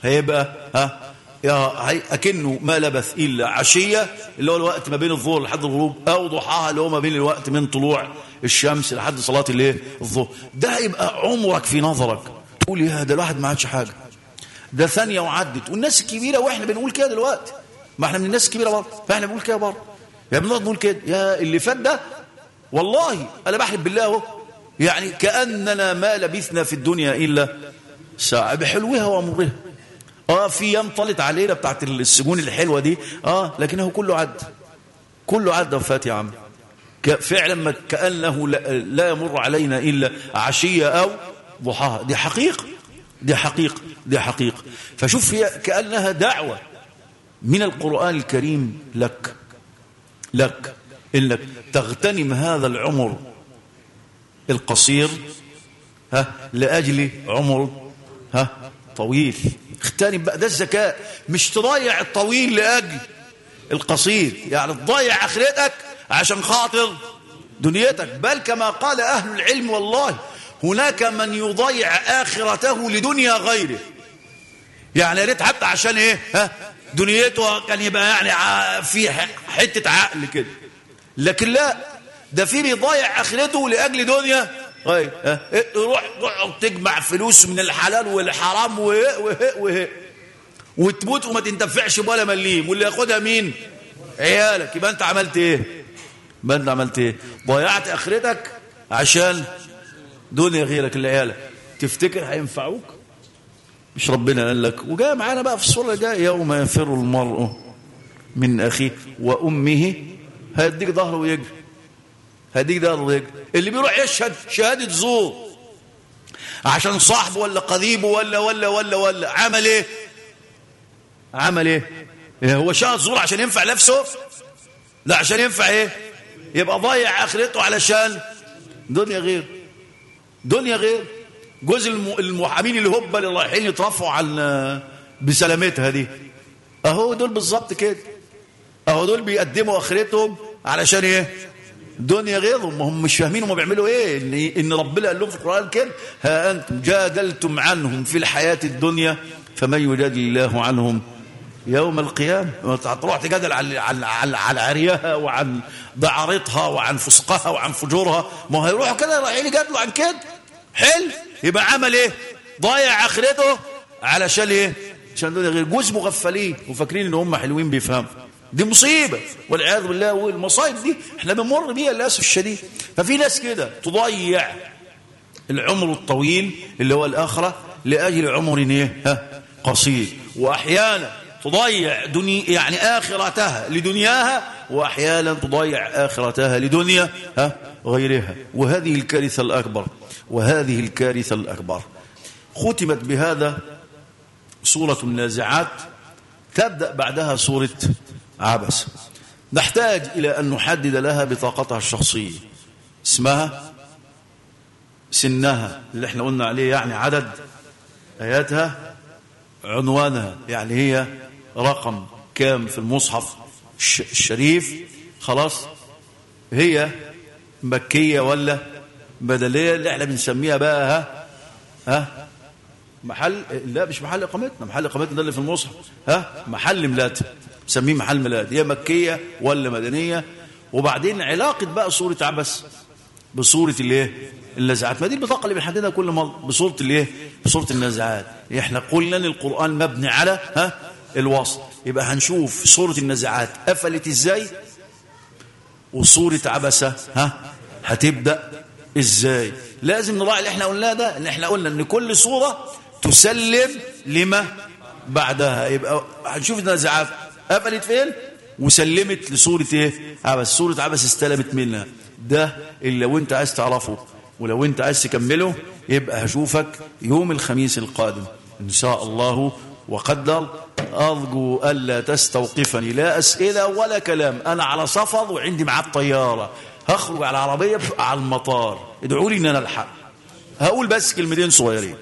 هيبقى ها؟ يا هي أكنه ما لبث إلا عشية اللي هو الوقت ما بين الظهر لحد الغروب أو ضحاها اللي هو ما بين الوقت من طلوع الشمس لحد صلاة الايه؟ الظهر. ده هيبقى عمرك في نظرك. تقول يا ده الواحد ما عادش حاجة. ده ثانية وعدت. والناس الكبيرة وإحنا بنقول كده دلوقتي. ما إحنا من الناس الكبيرة برضه. فاحنا بنقول كده برضه. يا بنقعد نقول كده يا اللي فات ده والله أنا بحلف بالله اهو. يعني كأننا ما لبثنا في الدنيا إلا ساعة. بحلوها ومرها آه في أيام طلت علينا بتاعت السجون الحلوة دي. آه لكنه كله عد. كله عد وفات يا عم. فعلا ما كأنه لا, يمر علينا إلا عشية أو ضحاها. دي حقيقة. دي حقيقة. دي حقيقة. فشوف هي كأنها دعوة. من القرآن الكريم لك لك. إنك تغتنم هذا العمر القصير ها لأجل عمر ها طويل. اغتنم بقى ده الذكاء مش تضيع الطويل لأجل القصير. يعني تضيع آخرتك عشان خاطر دنيتك. بل كما قال أهل العلم والله هناك من يضيع آخرته لدنيا غيره. يعني يا ريت حتى عشان إيه؟ ها دنيته كان يبقى يعني في حتة عقل كده. لكن لا ده في بيضيع آخرته لأجل دنيا. غير روح روح تجمع فلوس من الحلال والحرام وهي وهي وهي وتموت وما تنتفعش ولا مليم. واللي ياخدها مين؟ عيالك. يبقى أنت عملت إيه؟ يبقى أنت عملت إيه؟ ضيعت آخرتك عشان دنيا غيرك اللي عيالك تفتكر هينفعوك؟ مش ربنا قال لك. وجاء معانا بقى في الصورة جاء يوم يفر المرء من أخيه وأمه. هيديك ظهره ويجري. هديك ده الرجل اللي بيروح يشهد شهادة زور. عشان صاحبه ولا قريبه ولا ولا ولا ولا. عمل إيه؟ عمل إيه هو شهد زور عشان ينفع نفسه؟ لا عشان ينفع إيه؟ يبقى ضايع آخرته علشان دنيا غير. دنيا غير. جزء المحامين اللي هبه اللي رايحين يترفعوا عن بسلامتها دي اهو دول بالظبط كده. اهو دول بيقدموا اخرتهم علشان إيه؟ دنيا غيرهم هم مش فاهمين هم بيعملوا إيه. ان, إن ربنا قال لهم في القرآن كده ها أنتم جادلتم عنهم في الحياة الدنيا فمن يجادل الله عنهم يوم القيامة؟ تروح تجادل عن عن عن, عن عريها وعن دعارتها وعن فسقها وعن فجورها. ما هيروحوا كده رايحين يجادلوا عن كده. حلو. يبقى عمل إيه؟ ضايع آخرته علشان إيه؟ عشان دول غير جوز مغفلين وفاكرين إن هم حلوين بيفهموا. دي مصيبة. والعياذ بالله والمصايب دي إحنا بنمر بيها للأسف الشديد. ففي ناس كده تضيع العمر الطويل اللي هو الآخرة لأجل عمر إيه؟ ها قصير. وأحيانا تضيع دنيا يعني آخرتها لدنياها وأحيانا تضيع آخرتها لدنيا ها. غيرها. وهذه الكارثة الأكبر. وهذه الكارثة الأكبر. ختمت بهذا سورة النازعات. تبدأ بعدها سورة عبس. نحتاج إلى أن نحدد لها بطاقتها الشخصية. اسمها سنها اللي إحنا قلنا عليه يعني عدد آياتها عنوانها يعني هي رقم كام في المصحف الشريف. خلاص هي مكية ولا بدلية اللي إحنا بنسميها بقى ها؟ ها؟ محل لا مش محل إقامتنا محل إقامتنا ده اللي في المصحف ها؟ محل ميلادها نسميه محل ميلاد هي مكية ولا مدنية. وبعدين علاقة بقى سوره عبس بصورة الايه النازعات ما دي البطاقة اللي بنحددها كل مرة بصورة الايه بصورة النازعات إحنا قلنا إن القرآن مبني على ها؟ الوصل. يبقى هنشوف سوره النازعات قفلت إزاي؟ وسوره عبسة ها؟ هتبدأ إزاي؟ لازم نراعي اللي إحنا قلناه ده إن إحنا قلنا إن كل سوره تسلم لما بعدها. يبقى هنشوف النازعات قفلت فين؟ وسلمت لسورة إيه؟ عبس. سورة عبس استلمت منها. ده اللي لو أنت عايز تعرفه ولو أنت عايز تكمله يبقى هشوفك يوم الخميس القادم إن شاء الله وقدر. أرجو ألا تستوقفني. لا أسئلة ولا كلام. أنا على سفر وعندي معاه الطيارة هخرج على العربية على المطار. ادعوا لي إن أنا ألحق. هقول بس كلمتين صغيرين.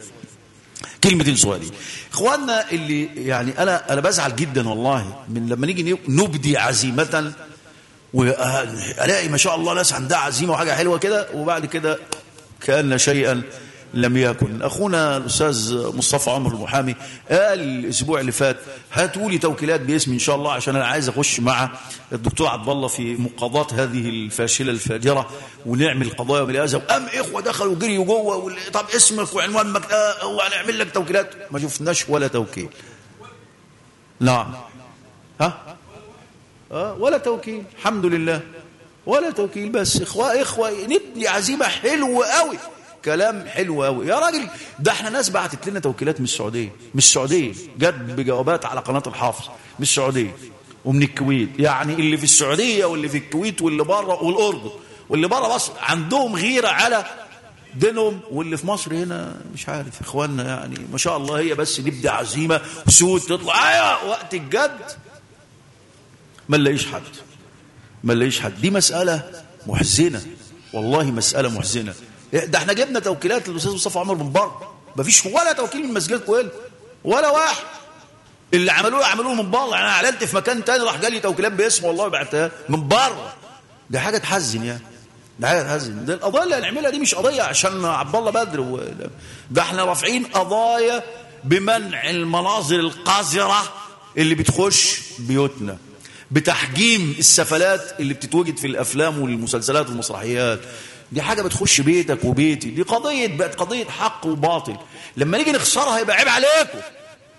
كلمتين صغيرين. إخواننا اللي يعني أنا أنا بزعل جدا والله من لما نيجي نبدي عزيمة والاقي ما شاء الله ناس عندها عزيمة وحاجة حلوة كده وبعد كده كأن شيئا لم يكن. أخونا الأستاذ مصطفى عمر المحامي قال الأسبوع اللي فات هاتوا لي توكيلات باسمي إن شاء الله عشان أنا عايز أخش مع الدكتور عبد الله في مقاضاة هذه الفاشلة الفاجرة ونعمل قضايا بالهذا وقام إخوة دخلوا جريوا جوه طب اسمك وعنوان مك... آه هو هنعمل لك توكيلات؟ ما شفناش ولا توكيل. نعم. ها؟ آه ولا توكيل. الحمد لله. ولا توكيل بس. اخوه إخوة نبني عزيمة حلوة قوي كلام حلو قوي يا راجل ده إحنا ناس بعتت لنا توكيلات من السعودية. من السعودية. جت بجوابات على قناة الحافظ من السعودية. ومن الكويت. يعني اللي في السعودية واللي في الكويت واللي بره والأردن واللي بره مصر عندهم غيرة على دينهم واللي في مصر هنا مش عارف. إخواننا يعني ما شاء الله هي بس نبدي عزيمه سود تطلع. أيوه وقت الجد. ما نلاقيش حد. ما نلاقيش حد. دي مسألة محزنة. والله مسألة محزنة. ده إحنا جبنا توكيلات للأستاذ مصطفى عمر من بره. مفيش ولا توكيل من مسجد كويل ولا واحد. اللي عملوه عملوه من بره. أنا اعلنت في مكان تاني راح جالي توكيلات باسمه والله بعتها من بره. ده حاجة تحزن يعني. ده حاجة تحزن. ده القضايا اللي هنعملها دي مش قضية عشان عبد الله بدر و... ده إحنا رافعين قضايا بمنع المناظر القذرة اللي بتخش بيوتنا. بتحجيم السفلات اللي بتتوجد في الأفلام والمسلسلات والمسرحيات. دي حاجة بتخش بيتك وبيتي. دي قضية بقت قضية حق وباطل. لما نيجي نخسرها يبقى عيب عليكم.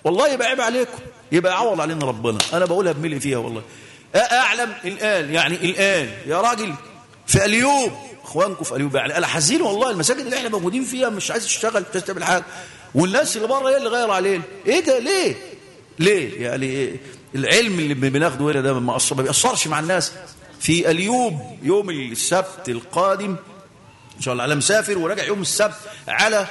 والله يبقى عيب عليكم. يبقى يعوض علينا ربنا. أنا بقولها بملي فيها والله. أعلم الآن يعني الآن يا راجل في اليوم إخوانكم في اليوم يعني أنا حزين والله. المساجد اللي إحنا موجودين فيها مش عايز تشتغل تعمل حاجة. والناس اللي بره هي اللي غير علينا. إيه ده؟ ليه؟ ليه؟ يعني إيه؟ العلم اللي بناخده هنا ده ما بيأثرش مع الناس. في اليوب يوم السبت القادم إن شاء الله. على مسافر وراجع يوم السبت على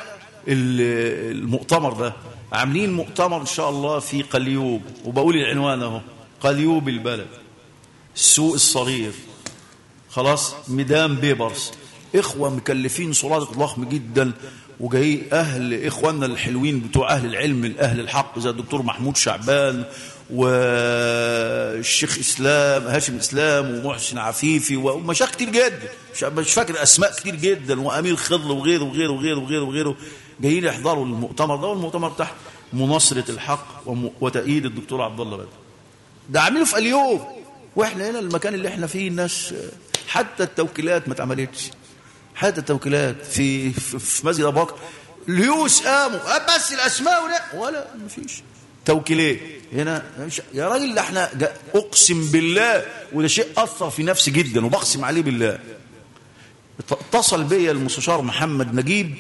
المؤتمر ده. عاملين مؤتمر إن شاء الله في قليوب. وبقول العنوان أهو. قليوب البلد. السوق الصغير. خلاص؟ ميدان بيبرس إخوة مكلفين صلاه ضخم جدا. وجاي أهل إخواننا الحلوين بتوع أهل العلم أهل الحق زي الدكتور محمود شعبان والشيخ إسلام هاشم إسلام ومحسن عفيفي ومشايخ كتير جدا مش فاكر أسماء كتير جدا وأمير خضر وغيره وغيره وغيره وغيره وغيره. جايين يحضروا المؤتمر ده والمؤتمر تحت مناصرة الحق وتأييد الدكتور عبد الله بدر. ده عامله في اليوم. وإحنا هنا المكان اللي إحنا فيه الناس حتى التوكيلات ما اتعملتش. حتى التوكيلات في في مسجد أبو بكر. ليوس قاموا. بس الأسماء ولا ولا ما فيش توكيلات هنا يا راجل إحنا اقسم بالله وده شيء أثر في نفسي جدا وبقسم عليه بالله. اتصل بيا المستشار محمد نجيب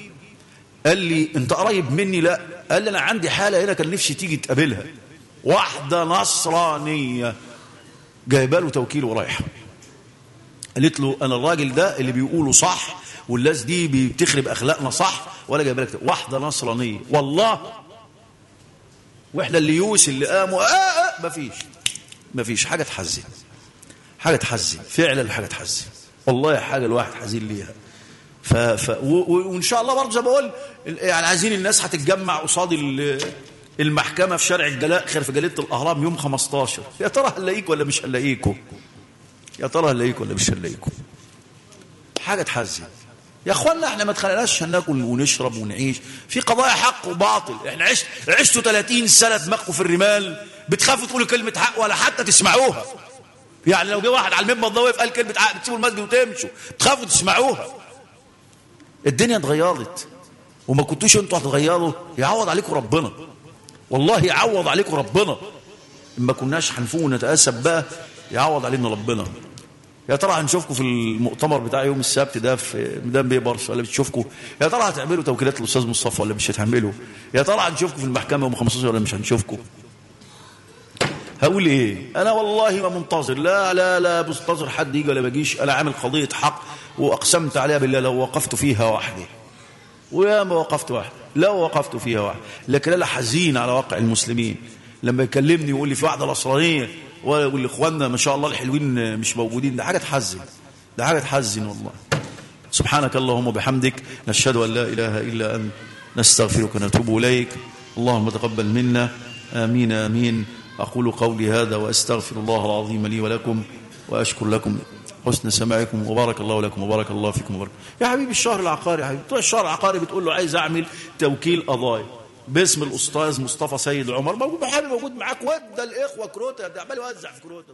قال لي أنت قريب مني؟ لا. قال لي أنا عندي حالة هنا كان نفسي تيجي تقابلها. واحدة نصرانية. جايبة له توكيل ورايحة. قالت له أنا الراجل ده اللي بيقوله صح والناس دي بتخرب أخلاقنا صح ولا جايبة لك واحدة نصرانية. والله وإحنا اللي يوس اللي قاموا آه آه مفيش. مفيش. حاجة تحزن. حاجة تحزن. فعلا حاجة تحزن. والله حاجة الواحد حزين ليها. ف... ف... و... وإن شاء الله برضه زي ما بقول يعني عايزين الناس هتتجمع قصاد المحكمة في شارع الجلاء خير في جريده الأهرام يوم 15 يا ترى هنلاقيك ولا مش هنلاقيكم يا ترى هنلاقيك ولا مش هنلاقيكم حاجة تحزن. يا أخوانا إحنا ما اتخلقناش عشان ناكل ونشرب ونعيش. في قضايا حق وباطل. إحنا عشت عشتوا 30 سنة دماغكم في الرمال. بتخافوا تقولوا كلمة حق ولا حتى تسمعوها. يعني لو جه واحد على المنبر وقف قال كلمة حق بتسيبوا المسجد وتمشوا. تخافوا تسمعوها. الدنيا اتغيرت. وما كنتوش أنتوا هتغيروا يعوض عليكم ربنا. والله يعوض عليكم ربنا. ما كناش هنفوق ونتأسف بقى يعوض علينا ربنا. يا ترى هنشوفكم في المؤتمر بتاع يوم السبت ده في ميدان بيبرس ولا بتشوفكم يا ترى هتعملوا توكيلات الاستاذ مصطفى ولا مش هتعملوا؟ يا ترى هنشوفكم في المحكمة يوم 15 ولا مش هنشوفكم هقول إيه؟ أنا والله ما منتظر. لا لا لا منتظر حد يجي ولا ما يجيش. أنا عامل قضية حق وأقسمت عليها بالله لو وقفت فيها وحدي. ويا ما وقفت وحدي. لو وقفت فيها وحدي. لكن أنا حزين على واقع المسلمين. لما يكلمني ويقول لي في واحدة نصرانيه والإخواننا ما شاء الله الحلوين مش موجودين. ده حاجة تحزن. ده حاجة تحزن والله. سبحانك اللهم وبحمدك. نشهد أن لا إله إلا أنت. نستغفرك ونتوب إليك. اللهم تقبل منا. آمين آمين. أقول قولي هذا وأستغفر الله العظيم لي ولكم وأشكر لكم. حسن سماعكم. وبارك الله لكم. وبارك الله فيكم. وبارك يا حبيبي الشهر العقاري يا حبيبي. الشهر العقاري بتقول له عايز أعمل توكيل قضايا. باسم الأستاذ مصطفى سيد عمر موجود محامي موجود معاك. ودى الإخوة كروتة ده عمال يوزع في كروته